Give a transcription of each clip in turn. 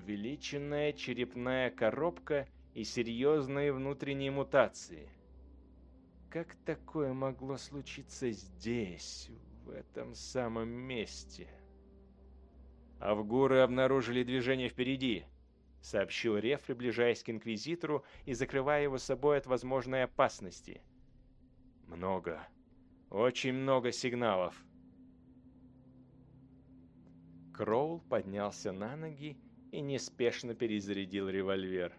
увеличенная черепная коробка и серьезные внутренние мутации. Как такое могло случиться здесь, в этом самом месте? Авгуры обнаружили движение впереди, сообщил Реф, приближаясь к Инквизитору и закрывая его собой от возможной опасности. Много, очень много сигналов. Кроул поднялся на ноги и неспешно перезарядил револьвер.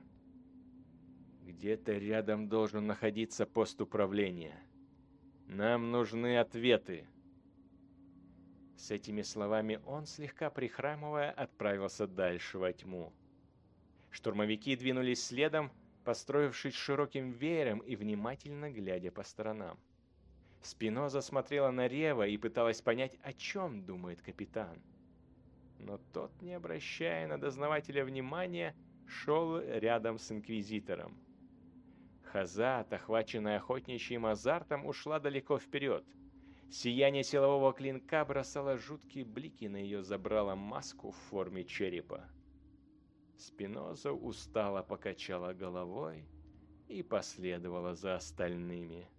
Где-то рядом должен находиться пост управления. Нам нужны ответы. С этими словами он, слегка прихрамывая, отправился дальше во тьму. Штурмовики двинулись следом, построившись широким веером и внимательно глядя по сторонам. Спиноза смотрела на Рева и пыталась понять, о чем думает капитан но тот, не обращая на дознавателя внимания, шел рядом с инквизитором. Хазат, охваченная охотничьим азартом, ушла далеко вперед. Сияние силового клинка бросало жуткие блики на ее забрала маску в форме черепа. Спиноза устало покачала головой и последовала за остальными.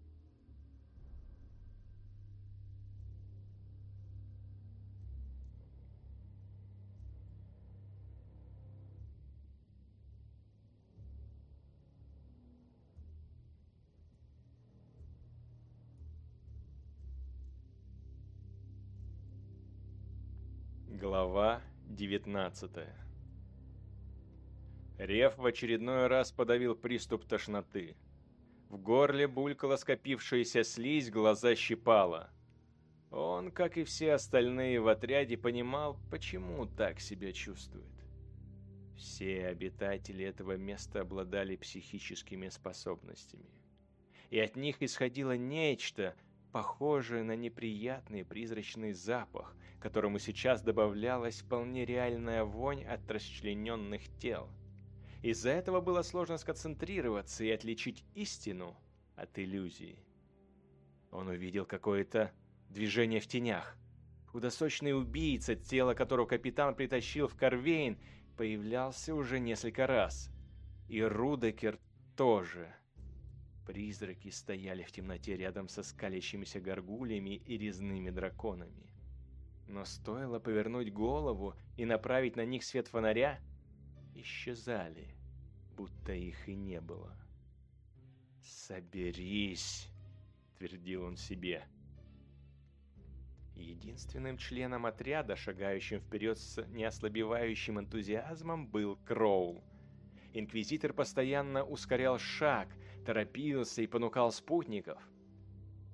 Глава 19 Рев в очередной раз подавил приступ тошноты. В горле булькала скопившаяся слизь, глаза щипала. Он, как и все остальные в отряде, понимал, почему так себя чувствует. Все обитатели этого места обладали психическими способностями. И от них исходило нечто, похожее на неприятный призрачный запах, которому сейчас добавлялась вполне реальная вонь от расчлененных тел. Из-за этого было сложно сконцентрироваться и отличить истину от иллюзии. Он увидел какое-то движение в тенях. Худосочный убийца, тело которого капитан притащил в Карвейн, появлялся уже несколько раз. И Рудекер тоже – Призраки стояли в темноте рядом со скалящимися горгульями и резными драконами. Но стоило повернуть голову и направить на них свет фонаря, исчезали, будто их и не было. «Соберись!» — твердил он себе. Единственным членом отряда, шагающим вперед с неослабевающим энтузиазмом, был Кроул. Инквизитор постоянно ускорял шаг, торопился и понукал спутников.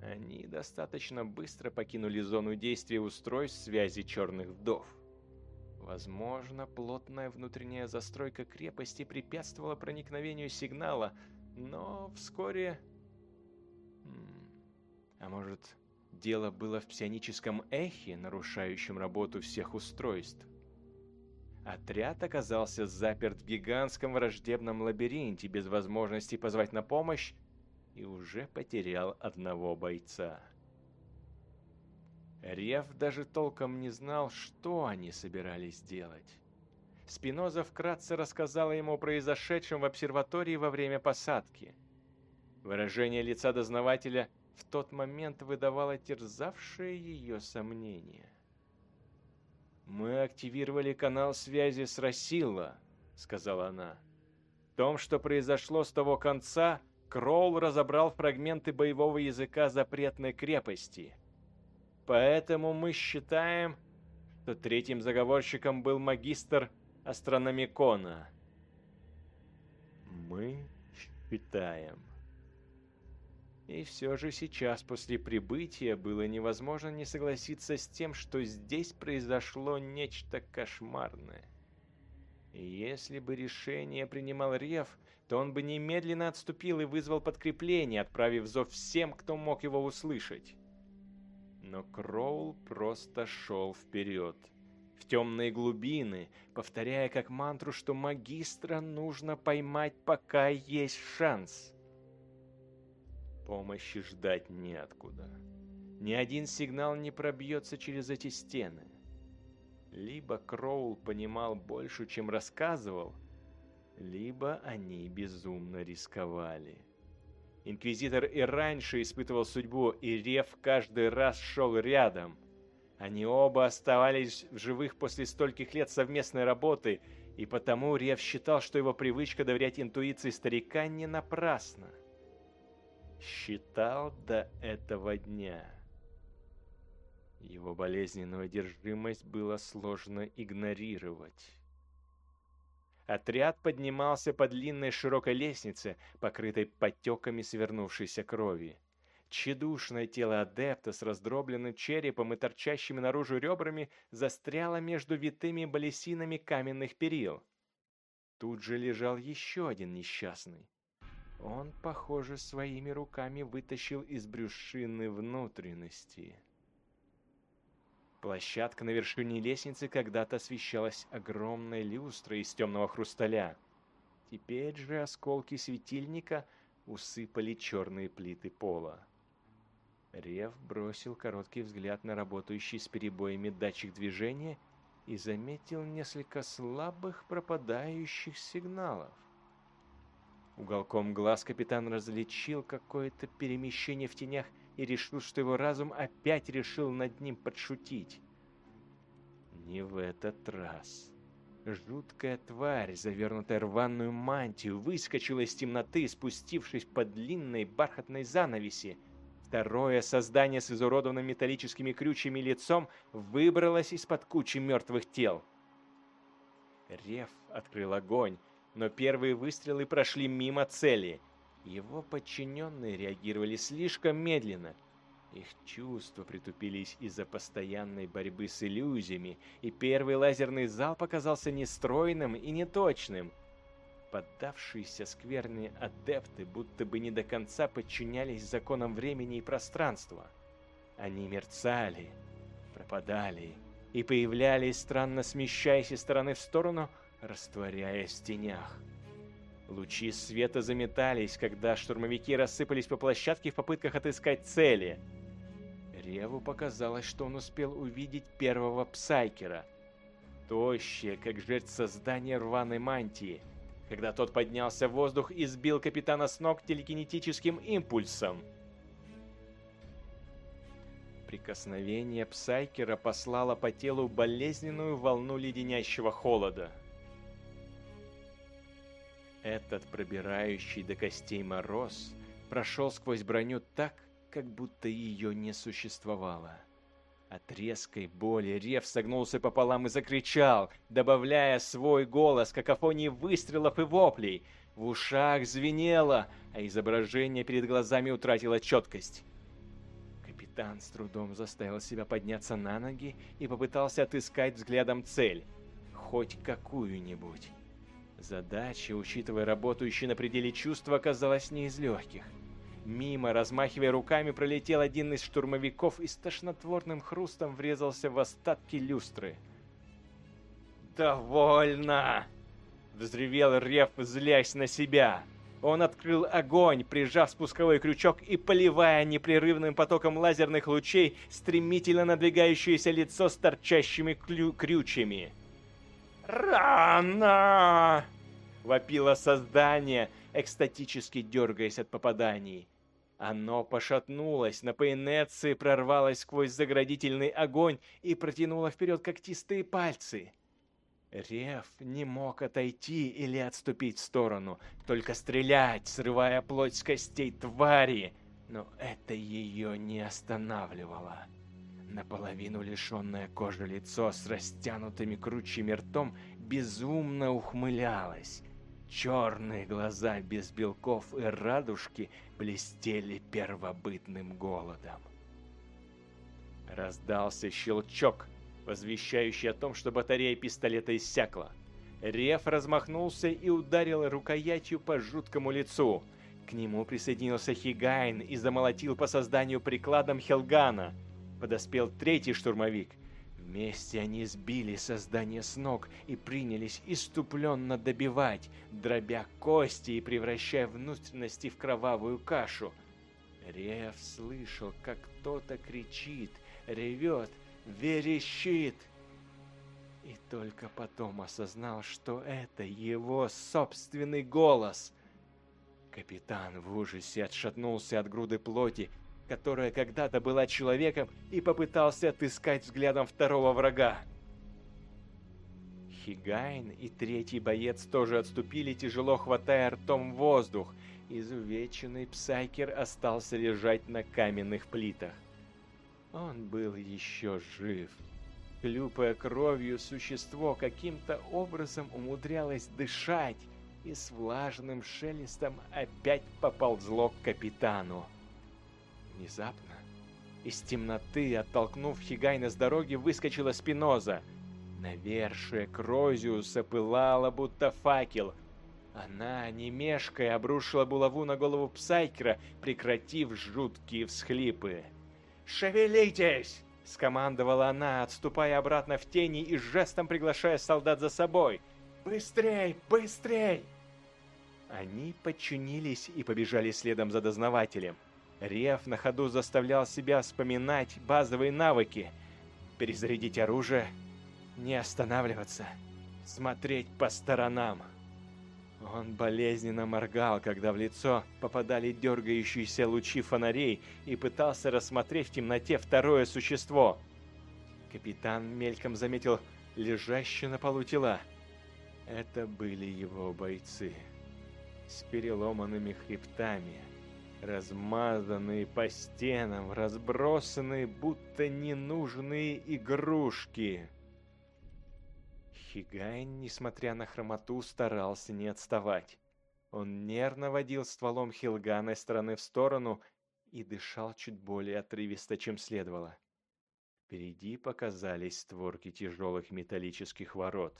Они достаточно быстро покинули зону действия устройств связи черных вдов. Возможно, плотная внутренняя застройка крепости препятствовала проникновению сигнала, но вскоре... А может, дело было в псионическом эхе, нарушающем работу всех устройств? Отряд оказался заперт в гигантском враждебном лабиринте без возможности позвать на помощь и уже потерял одного бойца. Рев даже толком не знал, что они собирались делать. Спиноза вкратце рассказала ему о произошедшем в обсерватории во время посадки. Выражение лица дознавателя в тот момент выдавало терзавшее ее сомнение. «Мы активировали канал связи с Рассилла», — сказала она. «В том, что произошло с того конца, Кроул разобрал фрагменты боевого языка запретной крепости. Поэтому мы считаем, что третьим заговорщиком был магистр астрономикона». «Мы считаем», и все же сейчас, после прибытия, было невозможно не согласиться с тем, что здесь произошло нечто кошмарное. Если бы решение принимал Рев, то он бы немедленно отступил и вызвал подкрепление, отправив зов всем, кто мог его услышать. Но Кроул просто шел вперед, в темные глубины, повторяя как мантру, что магистра нужно поймать, пока есть шанс. Помощи ждать неоткуда. Ни один сигнал не пробьется через эти стены. Либо Кроул понимал больше, чем рассказывал, либо они безумно рисковали. Инквизитор и раньше испытывал судьбу, и Рев каждый раз шел рядом. Они оба оставались в живых после стольких лет совместной работы, и потому Рев считал, что его привычка доверять интуиции старика не напрасна. Считал до этого дня. Его болезненную одержимость было сложно игнорировать. Отряд поднимался по длинной широкой лестнице, покрытой потеками свернувшейся крови. Чедушное тело адепта с раздробленным черепом и торчащими наружу ребрами застряло между витыми балесинами каменных перил. Тут же лежал еще один несчастный. Он, похоже, своими руками вытащил из брюшины внутренности. Площадка на вершине лестницы когда-то освещалась огромной люстрой из темного хрусталя. Теперь же осколки светильника усыпали черные плиты пола. Рев бросил короткий взгляд на работающий с перебоями датчик движения и заметил несколько слабых пропадающих сигналов. Уголком глаз капитан различил какое-то перемещение в тенях и решил, что его разум опять решил над ним подшутить. Не в этот раз. Жуткая тварь, завернутая рваную мантию, выскочила из темноты, спустившись по длинной бархатной занавеси. Второе создание с изуродованным металлическими крючьями лицом выбралось из-под кучи мертвых тел. Рев открыл огонь, но первые выстрелы прошли мимо цели. Его подчиненные реагировали слишком медленно. Их чувства притупились из-за постоянной борьбы с иллюзиями, и первый лазерный залп оказался нестройным и неточным. Поддавшиеся скверные адепты будто бы не до конца подчинялись законам времени и пространства. Они мерцали, пропадали и появлялись, странно смещаясь из стороны в сторону, растворяясь в тенях. Лучи света заметались, когда штурмовики рассыпались по площадке в попытках отыскать цели. Реву показалось, что он успел увидеть первого псайкера. Тощее, как жертв создания рваной мантии. Когда тот поднялся в воздух и сбил капитана с ног телекинетическим импульсом. Прикосновение псайкера послало по телу болезненную волну леденящего холода. Этот пробирающий до костей мороз прошел сквозь броню так, как будто ее не существовало. От резкой боли Рев согнулся пополам и закричал, добавляя свой голос какофонии выстрелов и воплей. В ушах звенело, а изображение перед глазами утратило четкость. Капитан с трудом заставил себя подняться на ноги и попытался отыскать взглядом цель. Хоть какую-нибудь. Задача, учитывая работающие на пределе чувства, оказалась не из легких. Мимо, размахивая руками, пролетел один из штурмовиков и с тошнотворным хрустом врезался в остатки люстры. «Довольно!» — взревел Рев, злясь на себя. Он открыл огонь, прижав спусковой крючок и поливая непрерывным потоком лазерных лучей стремительно надвигающееся лицо с торчащими крючьями. «Рано!» — вопило создание, экстатически дергаясь от попаданий. Оно пошатнулось, на по инерции прорвалось сквозь заградительный огонь и протянуло вперед когтистые пальцы. Рев не мог отойти или отступить в сторону, только стрелять, срывая плоть с костей твари, но это ее не останавливало. Наполовину лишенное кожи лицо с растянутыми кручьями ртом безумно ухмылялось. Черные глаза без белков и радужки блестели первобытным голодом. Раздался щелчок, возвещающий о том, что батарея пистолета иссякла. Реф размахнулся и ударил рукоятью по жуткому лицу. К нему присоединился Хигайн и замолотил по созданию прикладом Хелгана – подоспел третий штурмовик. Вместе они сбили создание с ног и принялись иступленно добивать, дробя кости и превращая внутренности в кровавую кашу. Рев слышал, как кто-то кричит, ревет, верещит. И только потом осознал, что это его собственный голос. Капитан в ужасе отшатнулся от груды плоти, которая когда-то была человеком, и попытался отыскать взглядом второго врага. Хигайн и третий боец тоже отступили, тяжело хватая ртом воздух. Изувеченный псайкер остался лежать на каменных плитах. Он был еще жив. Клюпая кровью, существо каким-то образом умудрялось дышать и с влажным шелестом опять поползло к капитану. Внезапно из темноты, оттолкнув Хигайна с дороги, выскочила Спиноза. Навершие Крозиуса пылала, будто факел. Она, не мешкая, обрушила булаву на голову Псайкера, прекратив жуткие всхлипы. «Шевелитесь!» — скомандовала она, отступая обратно в тени и жестом приглашая солдат за собой. «Быстрей! Быстрей!» Они подчинились и побежали следом за дознавателем. Рев на ходу заставлял себя вспоминать базовые навыки. Перезарядить оружие, не останавливаться, смотреть по сторонам. Он болезненно моргал, когда в лицо попадали дергающиеся лучи фонарей и пытался рассмотреть в темноте второе существо. Капитан мельком заметил лежащие на полу тела. Это были его бойцы с переломанными хребтами, размазанные по стенам, разбросанные будто ненужные игрушки. Хигайн, несмотря на хромоту, старался не отставать. Он нервно водил стволом Хилгана из стороны в сторону и дышал чуть более отрывисто, чем следовало. Впереди показались створки тяжелых металлических ворот.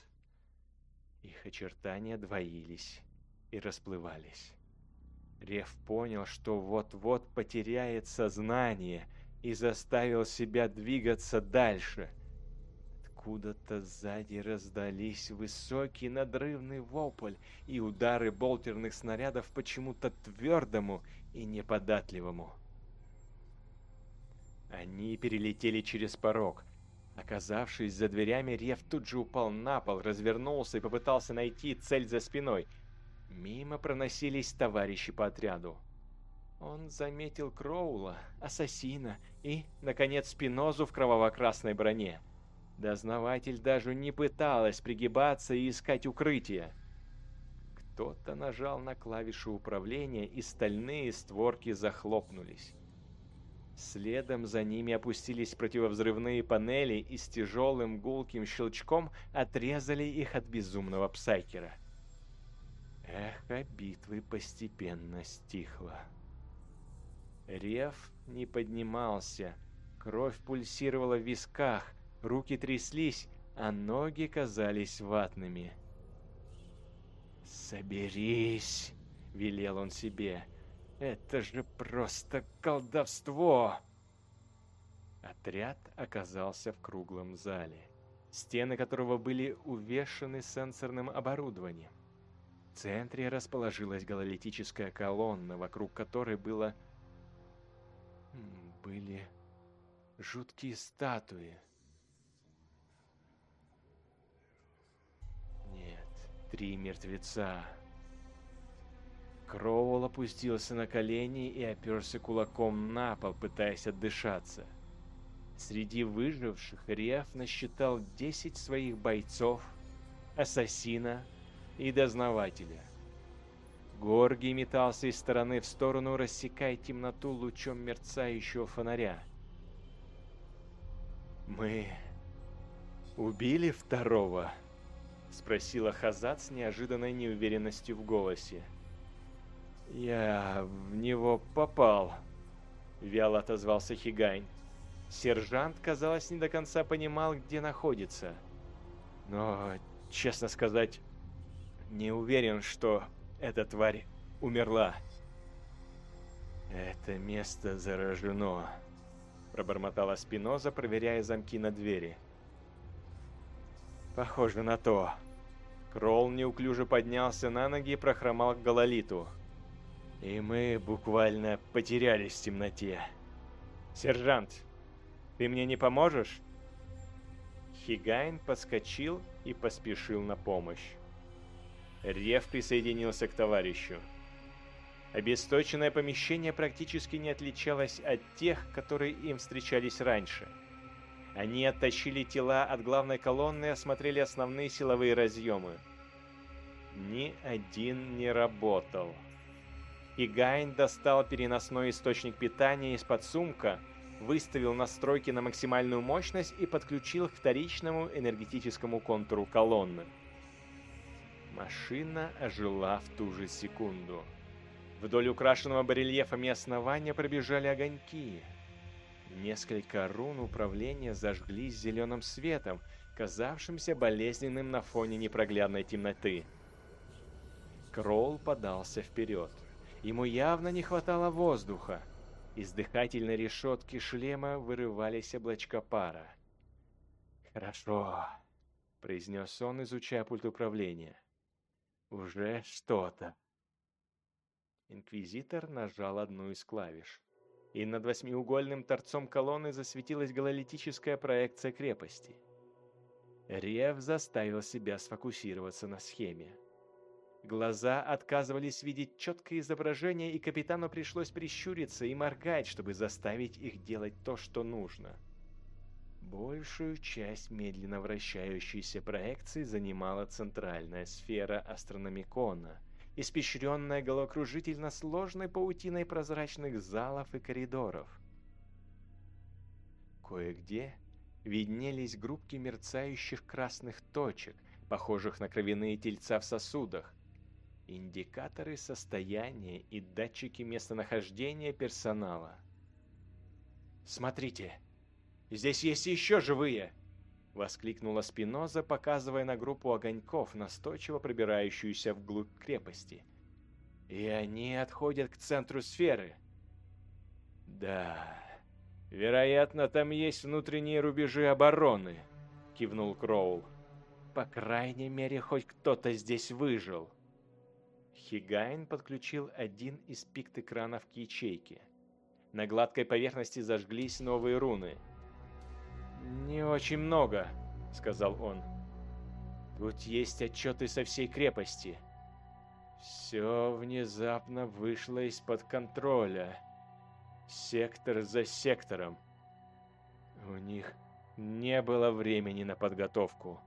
Их очертания двоились и расплывались. Рев понял, что вот-вот потеряет сознание и заставил себя двигаться дальше. Откуда-то сзади раздались высокий надрывный вопль и удары болтерных снарядов почему-то твердому и неподатливому. Они перелетели через порог. Оказавшись за дверями, Рев тут же упал на пол, развернулся и попытался найти цель за спиной – Мимо проносились товарищи по отряду. Он заметил Кроула, ассасина и, наконец, Спинозу в кроваво-красной броне. Дознаватель даже не пыталась пригибаться и искать укрытие. Кто-то нажал на клавишу управления, и стальные створки захлопнулись. Следом за ними опустились противовзрывные панели и с тяжелым гулким щелчком отрезали их от безумного псайкера. Эхо битвы постепенно стихло. Рев не поднимался, кровь пульсировала в висках, руки тряслись, а ноги казались ватными. «Соберись!» — велел он себе. «Это же просто колдовство!» Отряд оказался в круглом зале, стены которого были увешаны сенсорным оборудованием. Центре расположилась гололитическая колонна, вокруг которой было... были жуткие статуи. Нет, три мертвеца. Кроуэлл опустился на колени и оперся кулаком на пол, пытаясь отдышаться. Среди выживших Реф насчитал 10 своих бойцов, ассасина, и дознавателя. Горгий метался из стороны в сторону, рассекая темноту лучом мерцающего фонаря. «Мы убили второго?» — спросила Хазат с неожиданной неуверенностью в голосе. «Я в него попал», — вяло отозвался Хигайн. Сержант, казалось, не до конца понимал, где находится. Но, честно сказать, не уверен, что эта тварь умерла. Это место заражено, пробормотала Спиноза, проверяя замки на двери. Похоже на то. Кролл неуклюже поднялся на ноги и прохромал к Гололиту. И мы буквально потерялись в темноте. «Сержант, ты мне не поможешь?» Хигайн подскочил и поспешил на помощь. Рев присоединился к товарищу. Обесточенное помещение практически не отличалось от тех, которые им встречались раньше. Они оттащили тела от главной колонны и осмотрели основные силовые разъемы. Ни один не работал. Игайн достал переносной источник питания из-под сумка, выставил настройки на максимальную мощность и подключил к вторичному энергетическому контуру колонны. Машина ожила в ту же секунду. Вдоль украшенного барельефами основания пробежали огоньки. Несколько рун управления зажглись зеленым светом, казавшимся болезненным на фоне непроглядной темноты. Кролл подался вперед. Ему явно не хватало воздуха. Из дыхательной решетки шлема вырывались облачка пара. «Хорошо», — произнес он, изучая пульт управления. «Уже что-то». Инквизитор нажал одну из клавиш. И над восьмиугольным торцом колонны засветилась гололитическая проекция крепости. Рев заставил себя сфокусироваться на схеме. Глаза отказывались видеть четкое изображение, и капитану пришлось прищуриться и моргать, чтобы заставить их делать то, что нужно. Большую часть медленно вращающейся проекции занимала центральная сфера астрономикона, испещренная головокружительно сложной паутиной прозрачных залов и коридоров. Кое-где виднелись группки мерцающих красных точек, похожих на кровяные тельца в сосудах, индикаторы состояния и датчики местонахождения персонала. «Смотрите, здесь есть еще живые!» — воскликнула Спиноза, показывая на группу огоньков, настойчиво пробирающуюся вглубь крепости. «И они отходят к центру сферы!» «Да, вероятно, там есть внутренние рубежи обороны», — кивнул Кроул. «По крайней мере, хоть кто-то здесь выжил». Хигайн подключил один из пикт-экранов к ячейке. На гладкой поверхности зажглись новые руны. «Не очень много», — сказал он. «Тут есть отчеты со всей крепости. Все внезапно вышло из-под контроля. Сектор за сектором. У них не было времени на подготовку».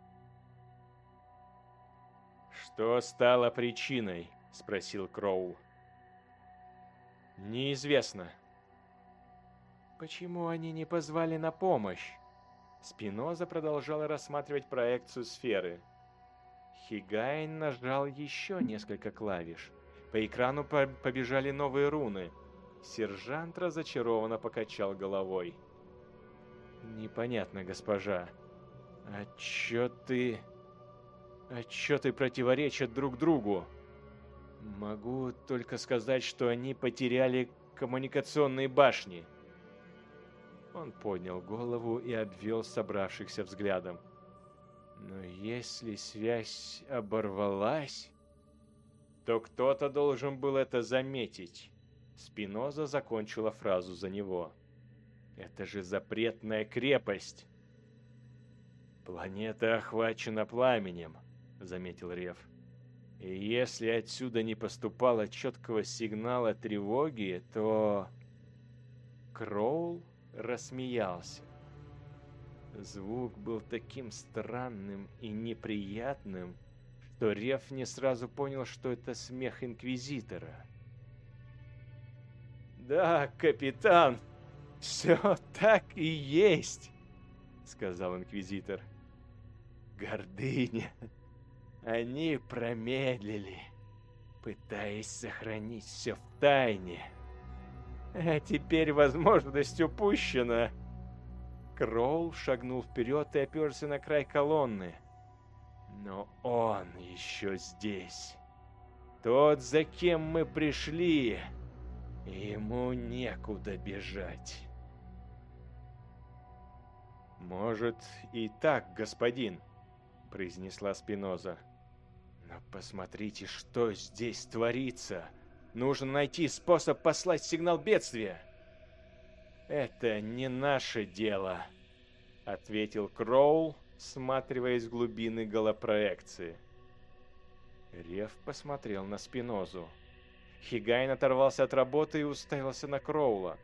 «Что стало причиной?» — спросил Кроул. «Неизвестно». «Почему они не позвали на помощь?» Спиноза продолжала рассматривать проекцию сферы. Хигайн нажал еще несколько клавиш. По экрану побежали новые руны. Сержант разочарованно покачал головой. «Непонятно, госпожа. Отчеты... Отчеты противоречат друг другу». Могу только сказать, что они потеряли коммуникационные башни. Он поднял голову и обвел собравшихся взглядом. Но если связь оборвалась, то кто-то должен был это заметить. Спиноза закончила фразу за него. Это же запретная крепость. Планета охвачена пламенем, заметил Рев. И если отсюда не поступало четкого сигнала тревоги, то... Кроул рассмеялся. Звук был таким странным и неприятным, что Реф не сразу понял, что это смех Инквизитора. «Да, капитан, все так и есть», — сказал Инквизитор. «Гордыня они промедлили, пытаясь сохранить все в тайне. А теперь возможность упущена. Кроул шагнул вперед и оперся на край колонны. Но он еще здесь. Тот, за кем мы пришли, ему некуда бежать. «Может, и так, господин», — произнесла Спиноза. Но посмотрите, что здесь творится. Нужно найти способ послать сигнал бедствия. Это не наше дело, ответил Кроул, всматриваясь в глубины голопроекции. Рев посмотрел на Спинозу. Хигайн оторвался от работы и уставился на Кроула.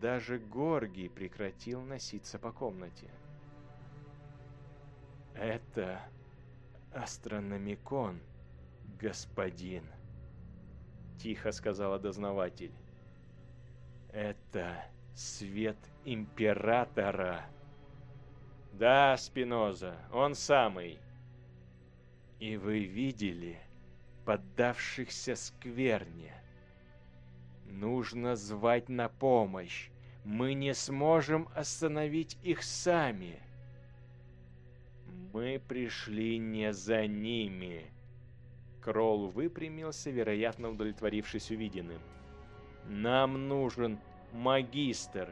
Даже Горгий прекратил носиться по комнате. «Это астрономикон, господин», — тихо сказала дознаватель. «Это свет императора». «Да, Спиноза, он самый». «И вы видели поддавшихся скверне?» «Нужно звать на помощь. Мы не сможем остановить их сами». «Мы пришли не за ними». Кролл выпрямился, вероятно, удовлетворившись увиденным. «Нам нужен магистр».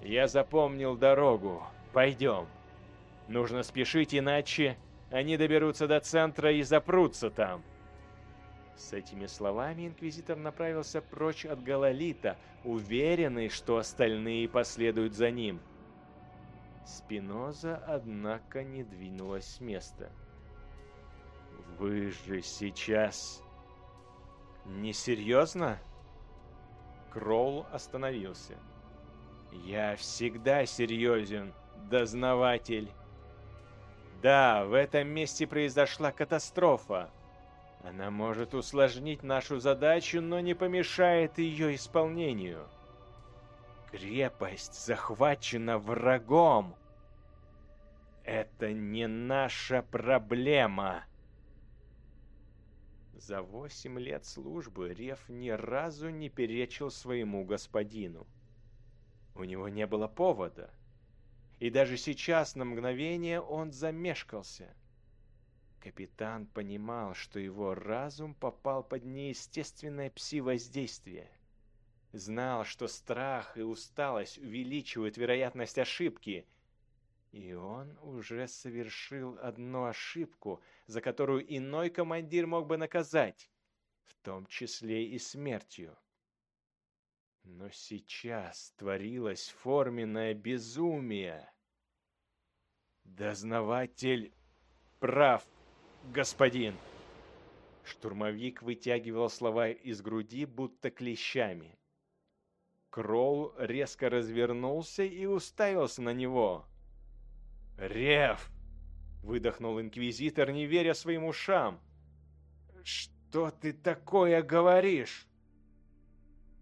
«Я запомнил дорогу. Пойдем. Нужно спешить, иначе они доберутся до центра и запрутся там». С этими словами инквизитор направился прочь от Галалита, уверенный, что остальные последуют за ним. Спиноза, однако, не двинулась с места. «Вы же сейчас...» «Несерьезно?» Кроул остановился. «Я всегда серьезен, дознаватель. Да, в этом месте произошла катастрофа. Она может усложнить нашу задачу, но не помешает ее исполнению. Крепость захвачена врагом. Это не наша проблема. За восемь лет службы Рев ни разу не перечил своему господину. У него не было повода. И даже сейчас на мгновение он замешкался. Капитан понимал, что его разум попал под неестественное пси-воздействие. Знал, что страх и усталость увеличивают вероятность ошибки. И он уже совершил одну ошибку, за которую иной командир мог бы наказать, в том числе и смертью. Но сейчас творилось форменное безумие. Дознаватель прав, господин. Штурмовик вытягивал слова из груди, будто клещами. Кроул резко развернулся и уставился на него. «Рев!» — выдохнул инквизитор, не веря своим ушам. «Что ты такое говоришь?»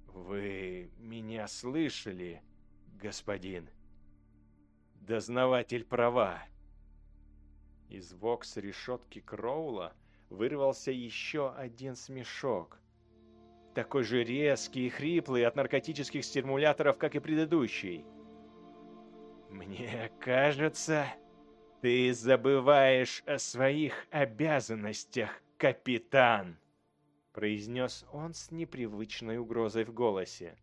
«Вы меня слышали, господин?» «Дознаватель права». Из вокс решетки Кроула вырвался еще один смешок. Такой же резкий и хриплый от наркотических стимуляторов, как и предыдущий. «Мне кажется, ты забываешь о своих обязанностях, капитан!» произнес он с непривычной угрозой в голосе.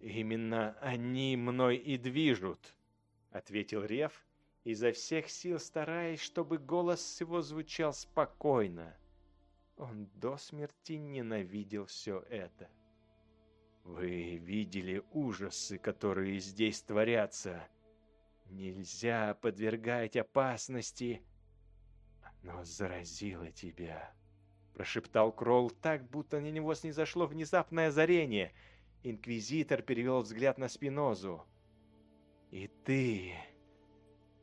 «Именно они мной и движут», — ответил Рев, изо всех сил стараясь, чтобы голос его звучал спокойно. Он до смерти ненавидел все это. «Вы видели ужасы, которые здесь творятся. Нельзя подвергать опасности. Оно заразило тебя» прошептал Кролл так, будто на него снизошло внезапное озарение. Инквизитор перевел взгляд на Спинозу. «И ты...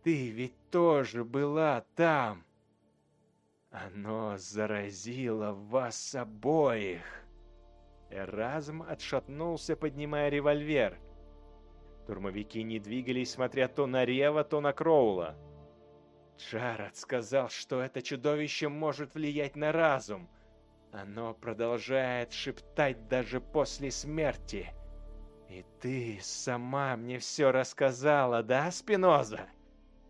ты ведь тоже была там. Оно заразило вас обоих!» Эразм отшатнулся, поднимая револьвер. Турмовики не двигались, смотря то на Рева, то на Кроула. Джаред сказал, что это чудовище может влиять на разум. Оно продолжает шептать даже после смерти. И ты сама мне все рассказала, да, Спиноза?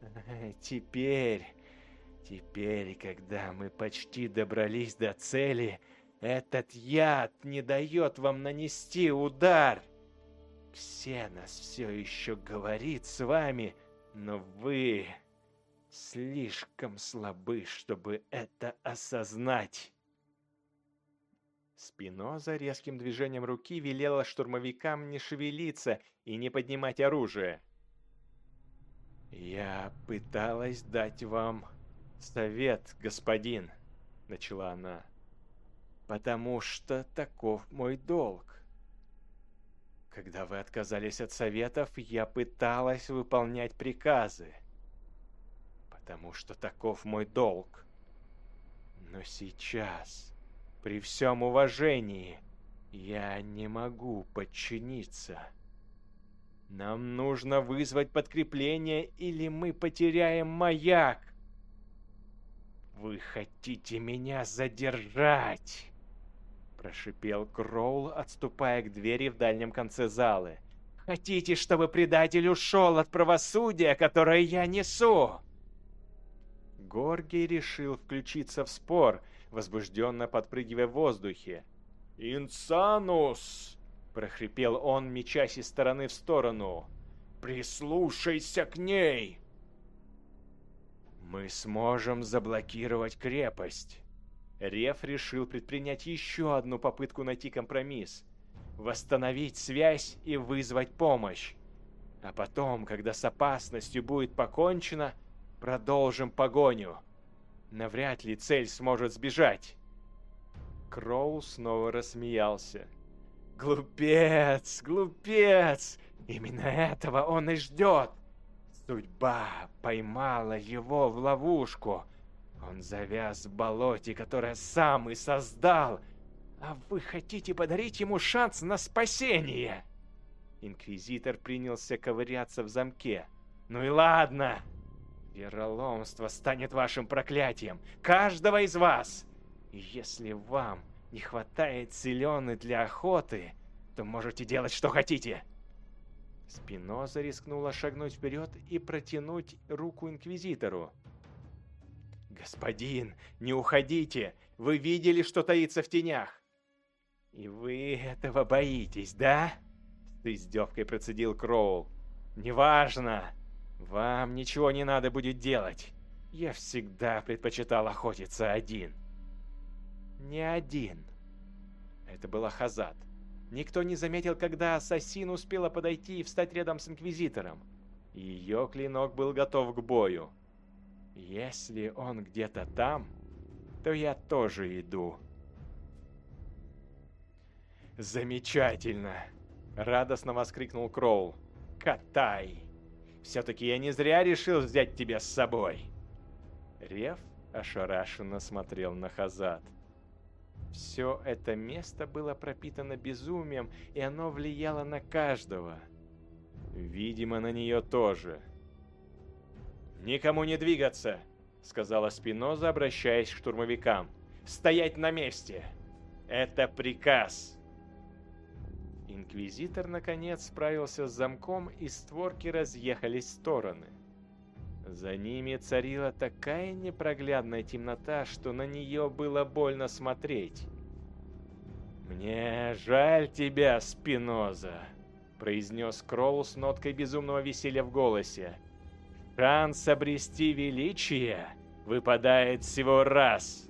Теперь, теперь, когда мы почти добрались до цели, этот яд не дает вам нанести удар. Ксенос все еще говорит с вами, но вы слишком слабы, чтобы это осознать. Спиноза резким движением руки велела штурмовикам не шевелиться и не поднимать оружие. «Я пыталась дать вам совет, господин», — начала она, — «потому что таков мой долг. Когда вы отказались от советов, я пыталась выполнять приказы, потому что таков мой долг. Но сейчас, при всем уважении, я не могу подчиниться». Нам нужно вызвать подкрепление, или мы потеряем маяк. Вы хотите меня задержать? Прошипел Кроул, отступая к двери в дальнем конце залы. Хотите, чтобы предатель ушел от правосудия, которое я несу? Горгий решил включиться в спор, возбужденно подпрыгивая в воздухе. «Инсанус!» прохрипел он, мечась из стороны в сторону. Прислушайся к ней. Мы сможем заблокировать крепость. Реф решил предпринять еще одну попытку найти компромисс. Восстановить связь и вызвать помощь. А потом, когда с опасностью будет покончено, продолжим погоню. Навряд ли цель сможет сбежать. Кроу снова рассмеялся. Глупец, глупец! Именно этого он и ждет. Судьба поймала его в ловушку. Он завяз в болоте, которое сам и создал. А вы хотите подарить ему шанс на спасение? Инквизитор принялся ковыряться в замке. Ну и ладно. Вероломство станет вашим проклятием. Каждого из вас. Если вам не хватает зеленый для охоты, то можете делать, что хотите. Спиноза рискнула шагнуть вперед и протянуть руку Инквизитору. «Господин, не уходите! Вы видели, что таится в тенях!» «И вы этого боитесь, да?» С издевкой процедил Кроул. «Неважно! Вам ничего не надо будет делать. Я всегда предпочитал охотиться один». Не один. Это была Хазат. Никто не заметил, когда ассасин успела подойти и встать рядом с Инквизитором. Ее клинок был готов к бою. Если он где-то там, то я тоже иду. «Замечательно!» — радостно воскликнул Кроул. «Катай! Все-таки я не зря решил взять тебя с собой!» Рев ошарашенно смотрел на Хазат. Все это место было пропитано безумием, и оно влияло на каждого. Видимо, на нее тоже. «Никому не двигаться!» — сказала Спиноза, обращаясь к штурмовикам. «Стоять на месте! Это приказ!» Инквизитор, наконец, справился с замком, и створки разъехались в стороны. За ними царила такая непроглядная темнота, что на нее было больно смотреть. «Мне жаль тебя, Спиноза», — произнес Кроул с ноткой безумного веселья в голосе. «Шанс обрести величие выпадает всего раз».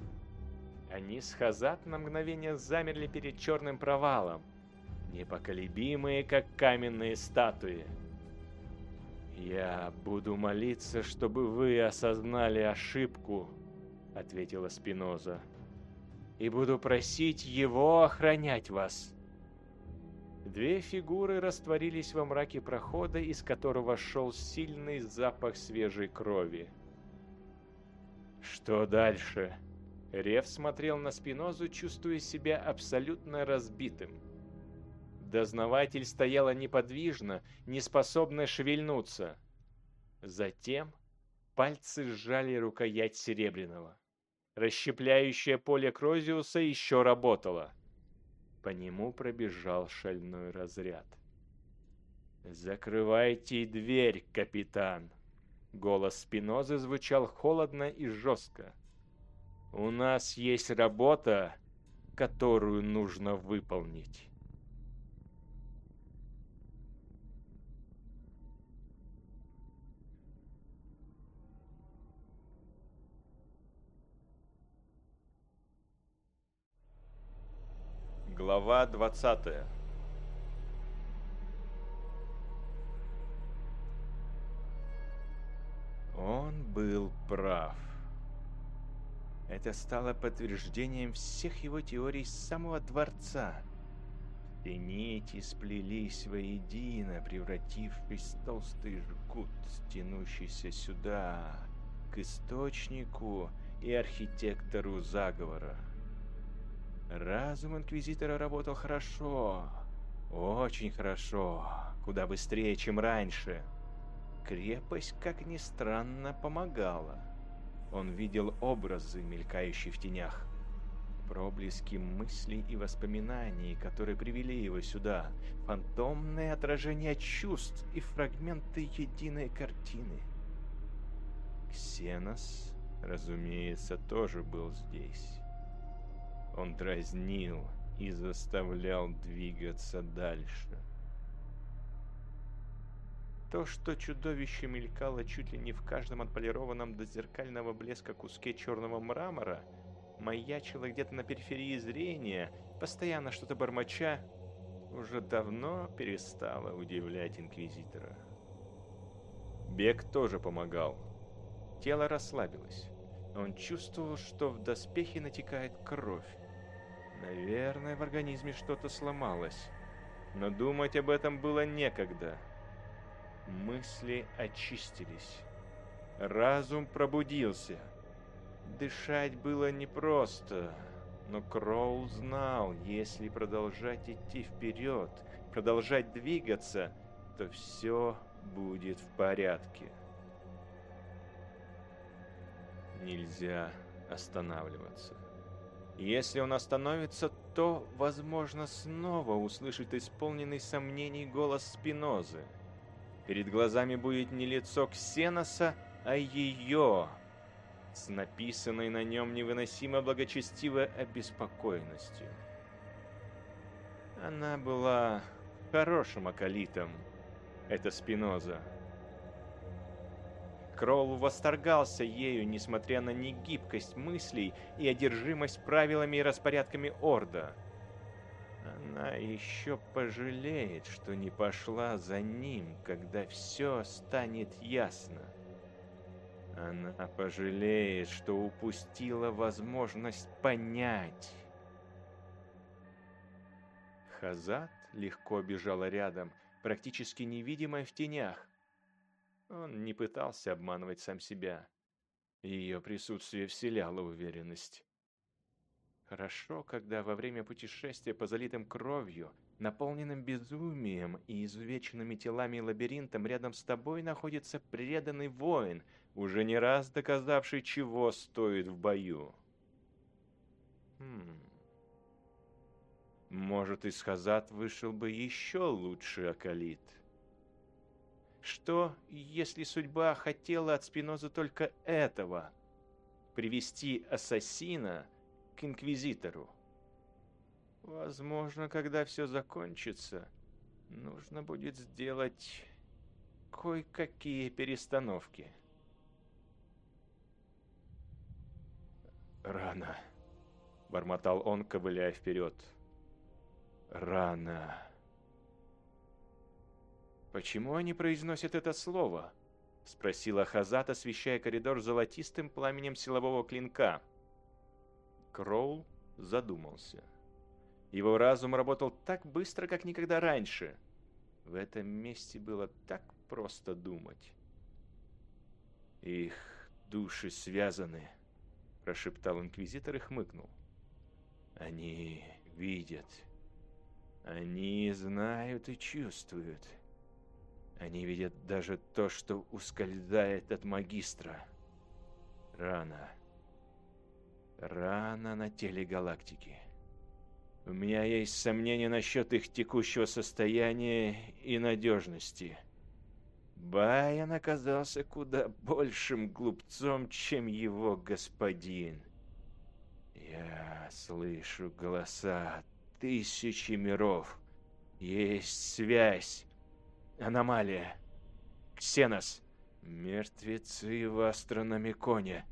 Они с Хазат на мгновение замерли перед черным провалом, непоколебимые, как каменные статуи. «Я буду молиться, чтобы вы осознали ошибку», — ответила Спиноза. «И буду просить его охранять вас». Две фигуры растворились во мраке прохода, из которого шел сильный запах свежей крови. «Что дальше?» Рев смотрел на Спинозу, чувствуя себя абсолютно разбитым. Дознаватель стояла неподвижно, не способная шевельнуться. Затем пальцы сжали рукоять Серебряного. Расщепляющее поле Крозиуса еще работало. По нему пробежал шальной разряд. «Закрывайте дверь, капитан!» Голос Спинозы звучал холодно и жестко. «У нас есть работа, которую нужно выполнить». Глава 20 был прав. Это стало подтверждением всех его теорий с самого дворца. И нити сплелись воедино, превратившись в толстый жгут, тянущийся сюда, к источнику и архитектору заговора. Разум Инквизитора работал хорошо, очень хорошо, куда быстрее, чем раньше. Крепость, как ни странно, помогала. Он видел образы, мелькающие в тенях. Проблески мыслей и воспоминаний, которые привели его сюда. Фантомное отражение чувств и фрагменты единой картины. Ксенос, разумеется, тоже был здесь. Он дразнил и заставлял двигаться дальше. То, что чудовище мелькало чуть ли не в каждом отполированном до зеркального блеска куске черного мрамора, маячило где-то на периферии зрения, постоянно что-то бормоча, уже давно перестало удивлять Инквизитора. Бег тоже помогал. Тело расслабилось. Он чувствовал, что в доспехе натекает кровь. Наверное, в организме что-то сломалось. Но думать об этом было некогда. Мысли очистились. Разум пробудился. Дышать было непросто, но Кроул знал, если продолжать идти вперед, продолжать двигаться, то все будет в порядке. Нельзя останавливаться. Если он остановится, то, возможно, снова услышит исполненный сомнений голос Спинозы. Перед глазами будет не лицо Ксеноса, а ее, с написанной на нем невыносимо благочестивой обеспокоенностью. Она была хорошим акалитом, это Спиноза. Кроул восторгался ею, несмотря на негибкость мыслей и одержимость правилами и распорядками Орда. Она еще пожалеет, что не пошла за ним, когда все станет ясно. Она пожалеет, что упустила возможность понять. Хазат легко бежала рядом, практически невидимая в тенях. Он не пытался обманывать сам себя. Ее присутствие вселяло уверенность. Хорошо, когда во время путешествия по залитым кровью, наполненным безумием и изувеченными телами лабиринтом рядом с тобой находится преданный воин, уже не раз доказавший, чего стоит в бою. Хм... Может, из Хазат вышел бы еще лучший Акалит. Что, если судьба хотела от Спиноза только этого? Привести ассасина к инквизитору? Возможно, когда все закончится, нужно будет сделать кое-какие перестановки. «Рано», — бормотал он, ковыляя вперед. «Рано». «Почему они произносят это слово?» — спросила Хазат, освещая коридор золотистым пламенем силового клинка. Кроул задумался. Его разум работал так быстро, как никогда раньше. В этом месте было так просто думать. «Их души связаны», — прошептал инквизитор и хмыкнул. «Они видят. Они знают и чувствуют». Они видят даже то, что ускользает от магистра. Рано. Рано на теле галактики. У меня есть сомнения насчет их текущего состояния и надежности. Байон оказался куда большим глупцом, чем его господин. Я слышу голоса тысячи миров. Есть связь Аномалия. Ксенос. Мертвецы в астрономиконе.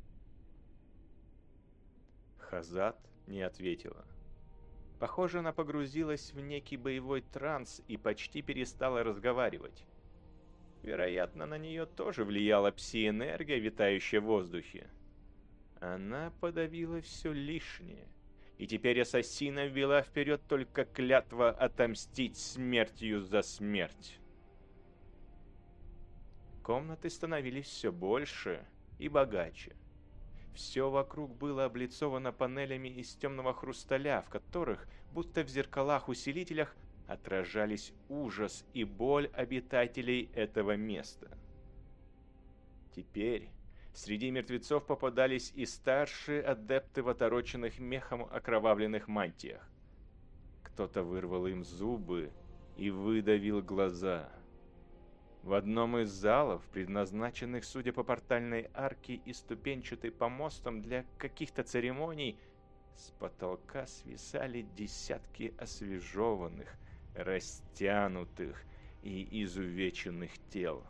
Хазат не ответила. Похоже, она погрузилась в некий боевой транс и почти перестала разговаривать. Вероятно, на нее тоже влияла пси-энергия, витающая в воздухе. Она подавила все лишнее, и теперь ассасина ввела вперед только клятва отомстить смертью за смерть. Комнаты становились все больше и богаче. Все вокруг было облицовано панелями из темного хрусталя, в которых, будто в зеркалах-усилителях, отражались ужас и боль обитателей этого места. Теперь среди мертвецов попадались и старшие адепты в отороченных мехом окровавленных мантиях. Кто-то вырвал им зубы и выдавил глаза. В одном из залов, предназначенных, судя по портальной арке и ступенчатой помостам для каких-то церемоний, с потолка свисали десятки освежеванных, растянутых и изувеченных тел.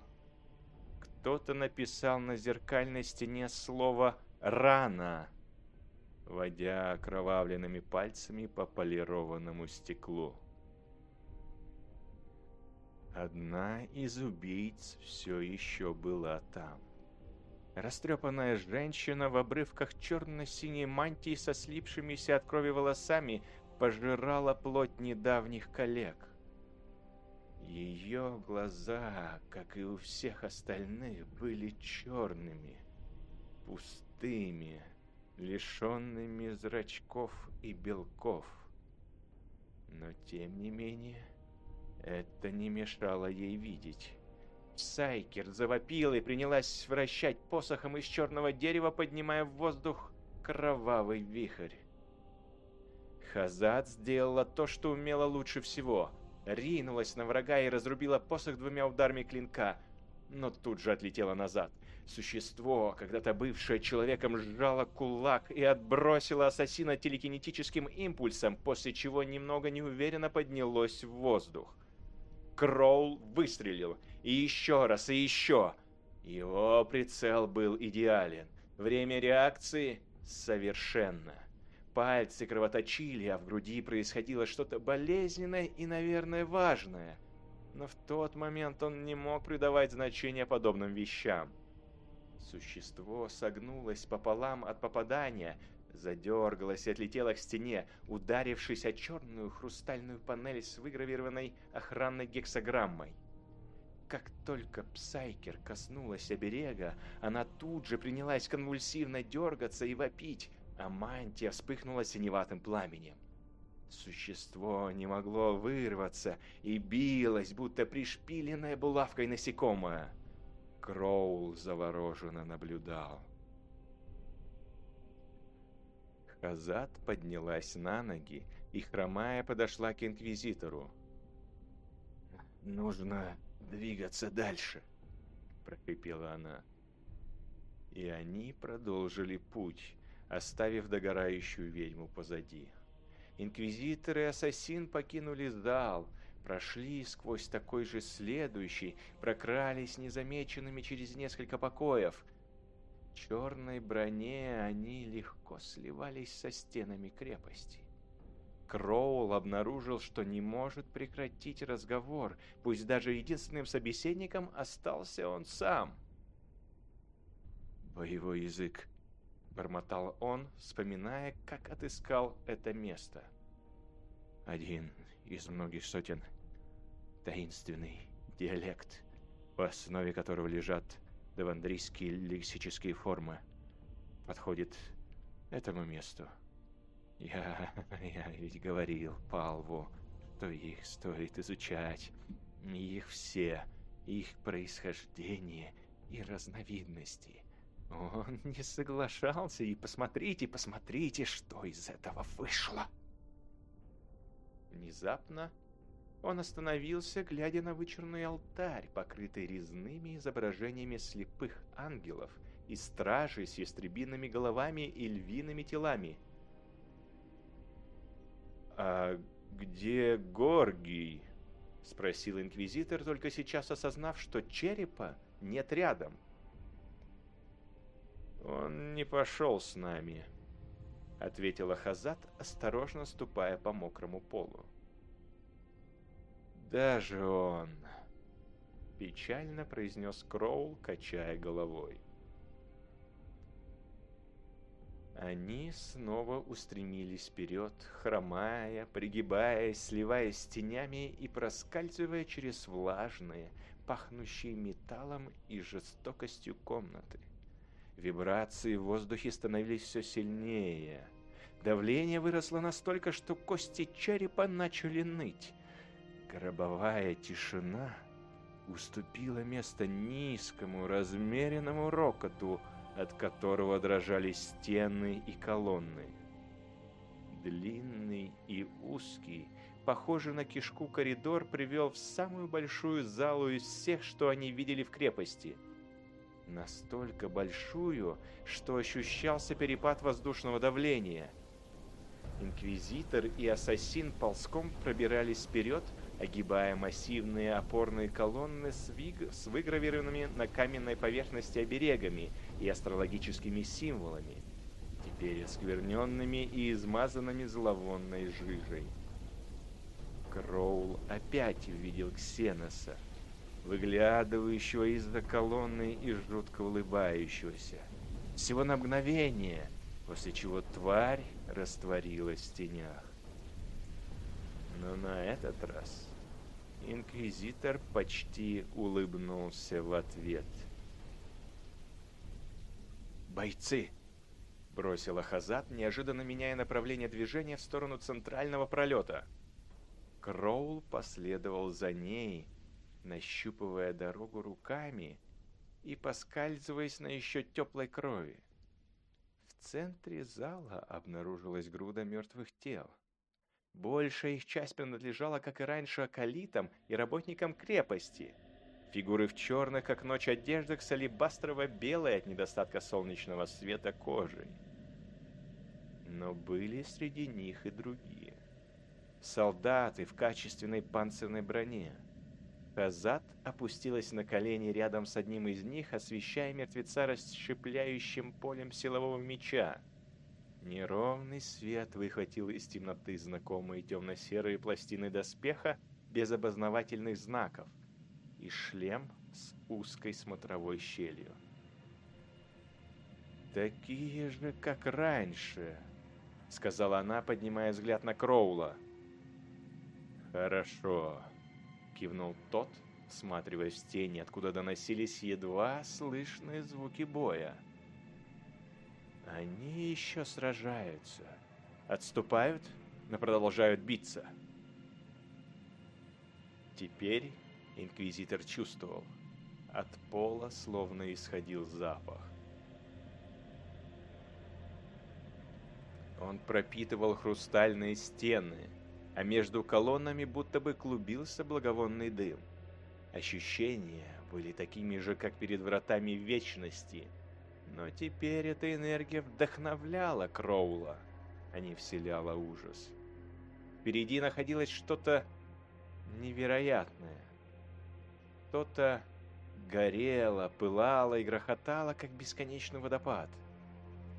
Кто-то написал на зеркальной стене слово «рана», водя окровавленными пальцами по полированному стеклу. Одна из убийц все еще была там. Растрепанная женщина в обрывках черно-синей мантии со слипшимися от крови волосами пожирала плоть недавних коллег. Ее глаза, как и у всех остальных, были черными, пустыми, лишенными зрачков и белков. Но тем не менее, это не мешало ей видеть. Сайкер завопила и принялась вращать посохом из черного дерева, поднимая в воздух кровавый вихрь. Хазат сделала то, что умела лучше всего. Ринулась на врага и разрубила посох двумя ударами клинка, но тут же отлетела назад. Существо, когда-то бывшее человеком, сжало кулак и отбросило ассасина телекинетическим импульсом, после чего немного неуверенно поднялось в воздух. Кроул выстрелил. И еще раз, и еще. Его прицел был идеален. Время реакции совершенно. Пальцы кровоточили, а в груди происходило что-то болезненное и, наверное, важное. Но в тот момент он не мог придавать значения подобным вещам. Существо согнулось пополам от попадания, задергалось и отлетело к стене, ударившись о черную хрустальную панель с выгравированной охранной гексограммой. Как только Псайкер коснулась оберега, она тут же принялась конвульсивно дергаться и вопить, а мантия вспыхнула синеватым пламенем. Существо не могло вырваться и билось, будто пришпиленное булавкой насекомое. Кроул завороженно наблюдал. Хазат поднялась на ноги и, хромая, подошла к Инквизитору. «Нужно двигаться дальше», — прохрипела она. И они продолжили путь, оставив догорающую ведьму позади. Инквизитор и ассасин покинули зал, прошли сквозь такой же следующий, прокрались незамеченными через несколько покоев. Черной броне они легко сливались со стенами крепости. Кроул обнаружил, что не может прекратить разговор, пусть даже единственным собеседником остался он сам. Боевой язык Бормотал он, вспоминая, как отыскал это место. Один из многих сотен. Таинственный диалект, в основе которого лежат давандрийские лексические формы. Подходит этому месту. Я, я ведь говорил Палву, что их стоит изучать. Их все, их происхождение и разновидности. Он не соглашался, и посмотрите, посмотрите, что из этого вышло. Внезапно он остановился, глядя на вычурный алтарь, покрытый резными изображениями слепых ангелов и стражей с ястребиными головами и львиными телами. «А где Горгий?» — спросил инквизитор, только сейчас осознав, что черепа нет рядом — «Он не пошел с нами», — ответила Хазат, осторожно ступая по мокрому полу. «Даже он...» Печально произнес Кроул, качая головой. Они снова устремились вперед, хромая, пригибаясь, сливаясь с тенями и проскальзывая через влажные, пахнущие металлом и жестокостью комнаты. Вибрации в воздухе становились все сильнее. Давление выросло настолько, что кости черепа начали ныть. Гробовая тишина уступила место низкому, размеренному рокоту, от которого дрожали стены и колонны. Длинный и узкий, похожий на кишку коридор привел в самую большую залу из всех, что они видели в крепости. Настолько большую, что ощущался перепад воздушного давления. Инквизитор и ассасин ползком пробирались вперед, огибая массивные опорные колонны с, виг... с выгравированными на каменной поверхности оберегами и астрологическими символами, теперь оскверненными и измазанными зловонной жижей. Кроул опять увидел Ксеноса, выглядывающего из-за колонны и жутко улыбающегося. Всего на мгновение, после чего тварь растворилась в тенях. Но на этот раз Инквизитор почти улыбнулся в ответ. «Бойцы!» — бросила Хазат, неожиданно меняя направление движения в сторону центрального пролета. Кроул последовал за ней, нащупывая дорогу руками и поскальзываясь на еще теплой крови. В центре зала обнаружилась груда мертвых тел. Большая их часть принадлежала, как и раньше, акалитам и работникам крепости. Фигуры в черных, как ночь, одеждах с алебастрово-белой от недостатка солнечного света кожей. Но были среди них и другие. Солдаты в качественной панцирной броне. Казат опустилась на колени рядом с одним из них, освещая мертвеца расщепляющим полем силового меча. Неровный свет выхватил из темноты знакомые темно-серые пластины доспеха без обознавательных знаков и шлем с узкой смотровой щелью. «Такие же, как раньше», — сказала она, поднимая взгляд на Кроула. «Хорошо», — кивнул тот, всматриваясь в тени, откуда доносились едва слышные звуки боя. Они еще сражаются. Отступают, но продолжают биться. Теперь Инквизитор чувствовал. От пола словно исходил запах. Он пропитывал хрустальные стены, а между колоннами будто бы клубился благовонный дым. Ощущения были такими же, как перед вратами вечности — но теперь эта энергия вдохновляла Кроула, а не вселяла ужас. Впереди находилось что-то невероятное. Что-то горело, пылало и грохотало, как бесконечный водопад.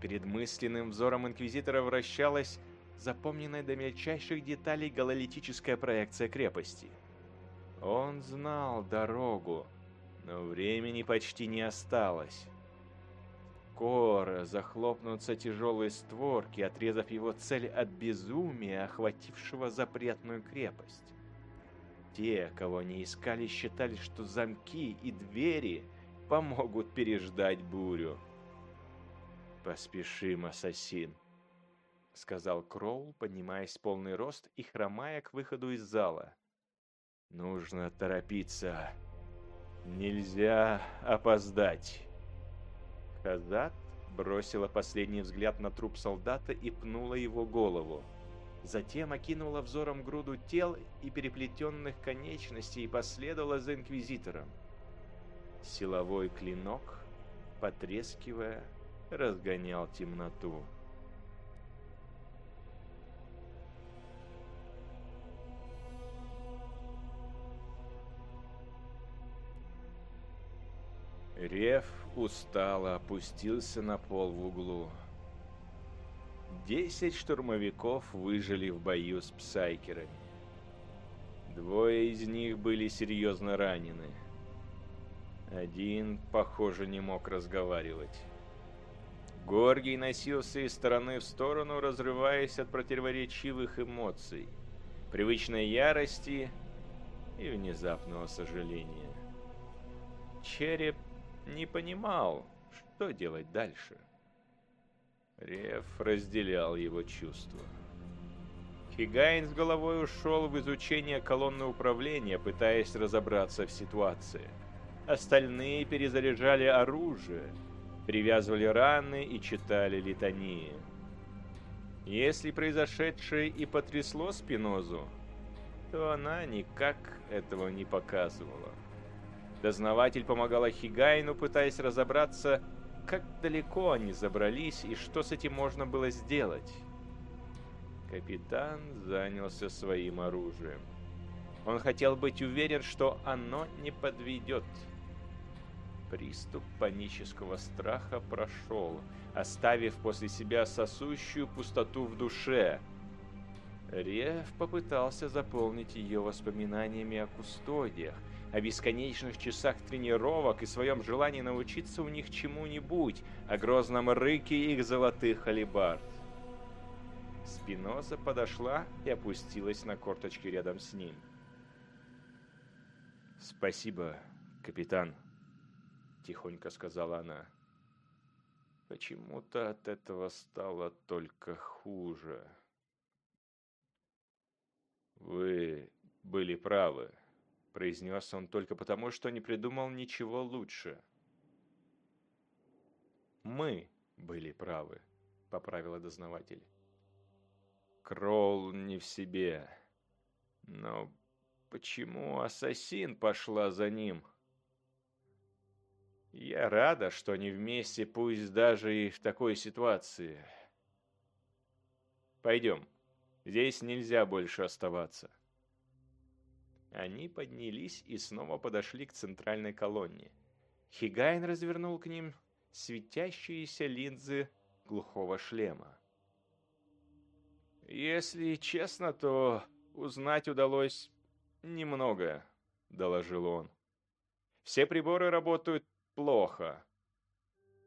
Перед мысленным взором Инквизитора вращалась запомненная до мельчайших деталей гололитическая проекция крепости. Он знал дорогу, но времени почти не осталось. Скоро захлопнутся тяжелые створки, отрезав его цель от безумия, охватившего запретную крепость. Те, кого они искали, считали, что замки и двери помогут переждать бурю. «Поспешим, ассасин», — сказал Кроул, поднимаясь в полный рост и хромая к выходу из зала. «Нужно торопиться. Нельзя опоздать». Хазат бросила последний взгляд на труп солдата и пнула его голову. Затем окинула взором груду тел и переплетенных конечностей и последовала за инквизитором. Силовой клинок, потрескивая, разгонял темноту. Рев устало опустился на пол в углу. Десять штурмовиков выжили в бою с псайкерами. Двое из них были серьезно ранены. Один, похоже, не мог разговаривать. Горгий носился из стороны в сторону, разрываясь от противоречивых эмоций, привычной ярости и внезапного сожаления. Череп не понимал, что делать дальше. Рев разделял его чувства. Хигайн с головой ушел в изучение колонны управления, пытаясь разобраться в ситуации. Остальные перезаряжали оружие, привязывали раны и читали литании. Если произошедшее и потрясло Спинозу, то она никак этого не показывала. Дознаватель помогала Хигайну, пытаясь разобраться, как далеко они забрались и что с этим можно было сделать. Капитан занялся своим оружием. Он хотел быть уверен, что оно не подведет. Приступ панического страха прошел, оставив после себя сосущую пустоту в душе. Рев попытался заполнить ее воспоминаниями о кустодиях, о бесконечных часах тренировок и своем желании научиться у них чему-нибудь, о грозном рыке их золотых алибард. Спиноза подошла и опустилась на корточки рядом с ним. «Спасибо, капитан», — тихонько сказала она. Почему-то от этого стало только хуже. «Вы были правы», — произнес он только потому, что не придумал ничего лучше. «Мы были правы», — поправила дознаватель. Кролл не в себе. Но почему ассасин пошла за ним?» Я рада, что они вместе, пусть даже и в такой ситуации. Пойдем. Здесь нельзя больше оставаться. Они поднялись и снова подошли к центральной колонне. Хигайн развернул к ним светящиеся линзы глухого шлема. «Если честно, то узнать удалось немного», — доложил он. «Все приборы работают плохо.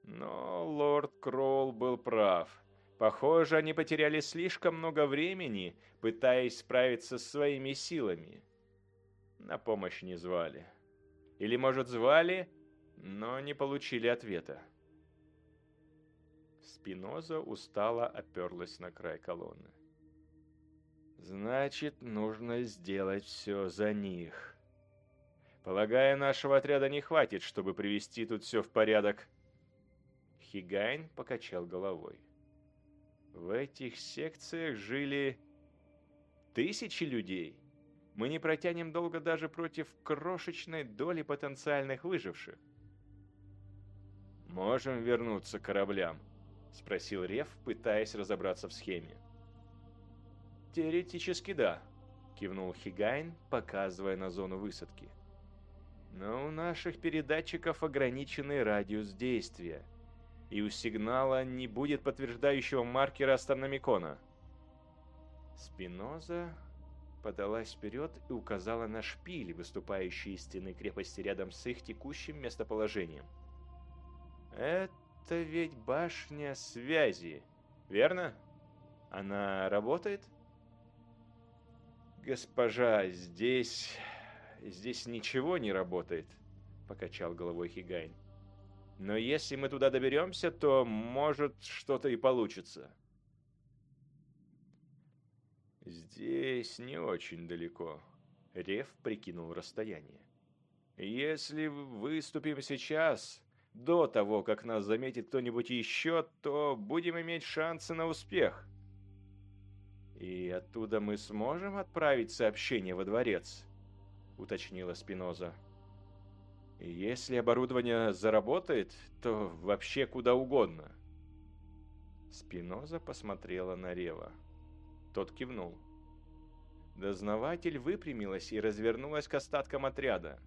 Но лорд Кроул был прав. Похоже, они потеряли слишком много времени, пытаясь справиться с своими силами. На помощь не звали. Или, может, звали, но не получили ответа. Спиноза устало оперлась на край колонны. «Значит, нужно сделать все за них». Полагаю, нашего отряда не хватит, чтобы привести тут все в порядок. Хигайн покачал головой. В этих секциях жили тысячи людей. Мы не протянем долго даже против крошечной доли потенциальных выживших. «Можем вернуться к кораблям?» — спросил Рев, пытаясь разобраться в схеме. «Теоретически да», — кивнул Хигайн, показывая на зону высадки. Но у наших передатчиков ограниченный радиус действия, и у сигнала не будет подтверждающего маркера астрономикона. Спиноза подалась вперед и указала на шпили, выступающие из стены крепости рядом с их текущим местоположением. «Это ведь башня связи, верно? Она работает?» «Госпожа, здесь здесь ничего не работает», — покачал головой Хигайн. «Но если мы туда доберемся, то, может, что-то и получится». «Здесь не очень далеко», — Рев прикинул расстояние. «Если выступим сейчас, до того, как нас заметит кто-нибудь еще, то будем иметь шансы на успех». «И оттуда мы сможем отправить сообщение во дворец?» — уточнила Спиноза. «Если оборудование заработает, то вообще куда угодно». Спиноза посмотрела на Рева. Тот кивнул. Дознаватель выпрямилась и развернулась к остаткам отряда.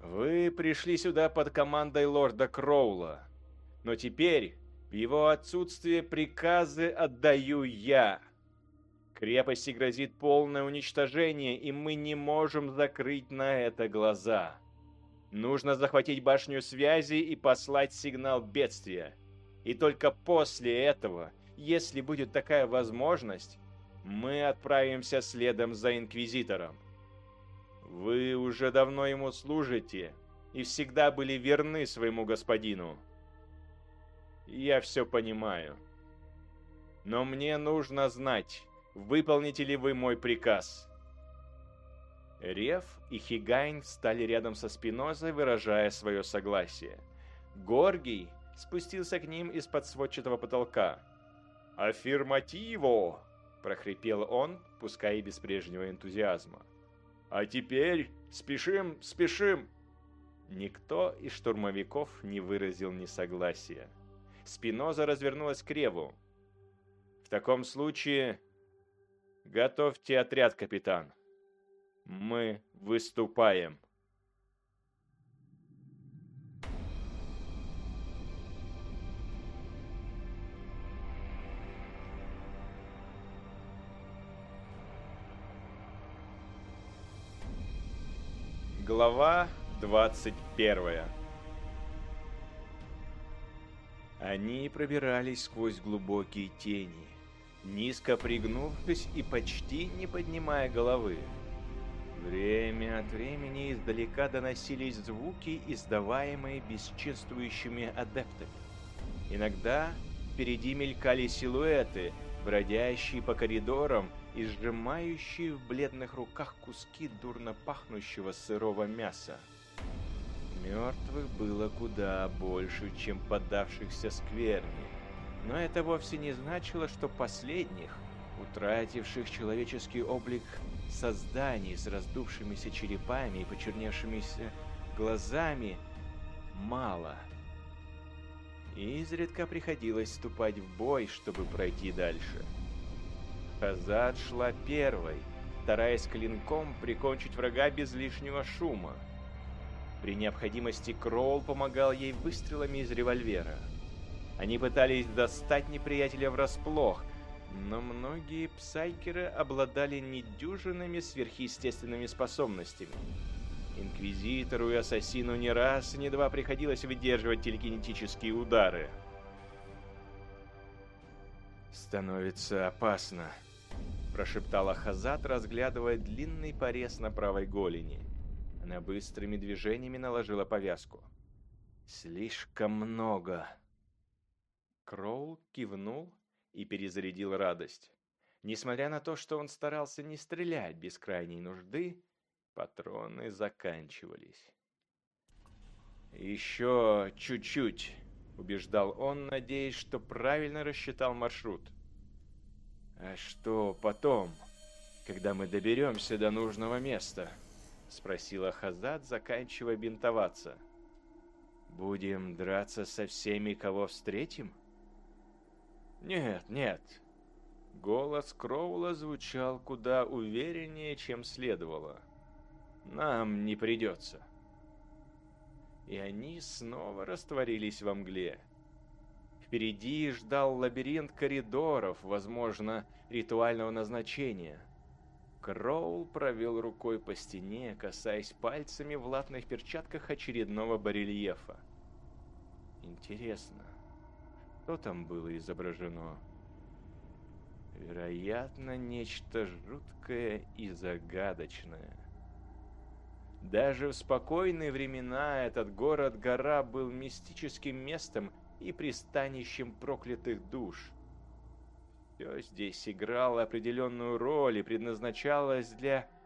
«Вы пришли сюда под командой лорда Кроула, но теперь в его отсутствие приказы отдаю я». Крепости грозит полное уничтожение, и мы не можем закрыть на это глаза. Нужно захватить башню связи и послать сигнал бедствия. И только после этого, если будет такая возможность, мы отправимся следом за Инквизитором. Вы уже давно ему служите и всегда были верны своему господину. Я все понимаю. Но мне нужно знать, выполните ли вы мой приказ. Рев и Хигайн встали рядом со Спинозой, выражая свое согласие. Горгий спустился к ним из-под сводчатого потолка. «Аффирмативо!» – прохрипел он, пускай и без прежнего энтузиазма. «А теперь спешим, спешим!» Никто из штурмовиков не выразил несогласия. Спиноза развернулась к Реву. «В таком случае готовьте отряд, капитан. Мы выступаем». Глава 21 Они пробирались сквозь глубокие тени, низко пригнувшись и почти не поднимая головы. Время от времени издалека доносились звуки, издаваемые бесчинствующими адептами. Иногда впереди мелькали силуэты, бродящие по коридорам и сжимающие в бледных руках куски дурно пахнущего сырого мяса. Мертвых было куда больше, чем подавшихся скверни. Но это вовсе не значило, что последних, утративших человеческий облик созданий с раздувшимися черепами и почерневшимися глазами, мало. И изредка приходилось вступать в бой, чтобы пройти дальше. Хазад шла первой, стараясь клинком прикончить врага без лишнего шума. При необходимости Кроул помогал ей выстрелами из револьвера. Они пытались достать неприятеля врасплох, но многие псайкеры обладали недюжинными сверхъестественными способностями. Инквизитору и Ассасину не раз, ни два приходилось выдерживать телекинетические удары. «Становится опасно», – прошептала Хазат, разглядывая длинный порез на правой голени. Она быстрыми движениями наложила повязку. «Слишком много!» Кроул кивнул и перезарядил радость. Несмотря на то, что он старался не стрелять без крайней нужды, патроны заканчивались. «Еще чуть-чуть», — убеждал он, надеясь, что правильно рассчитал маршрут. «А что потом, когда мы доберемся до нужного места?» — спросила Хазад, заканчивая бинтоваться. «Будем драться со всеми, кого встретим?» «Нет, нет». Голос Кроула звучал куда увереннее, чем следовало. «Нам не придется». И они снова растворились во мгле. Впереди ждал лабиринт коридоров, возможно, ритуального назначения. Кроул провел рукой по стене, касаясь пальцами в латных перчатках очередного барельефа. Интересно, что там было изображено? Вероятно, нечто жуткое и загадочное. Даже в спокойные времена этот город-гора был мистическим местом и пристанищем проклятых душ. Все здесь играло определенную роль и предназначалось для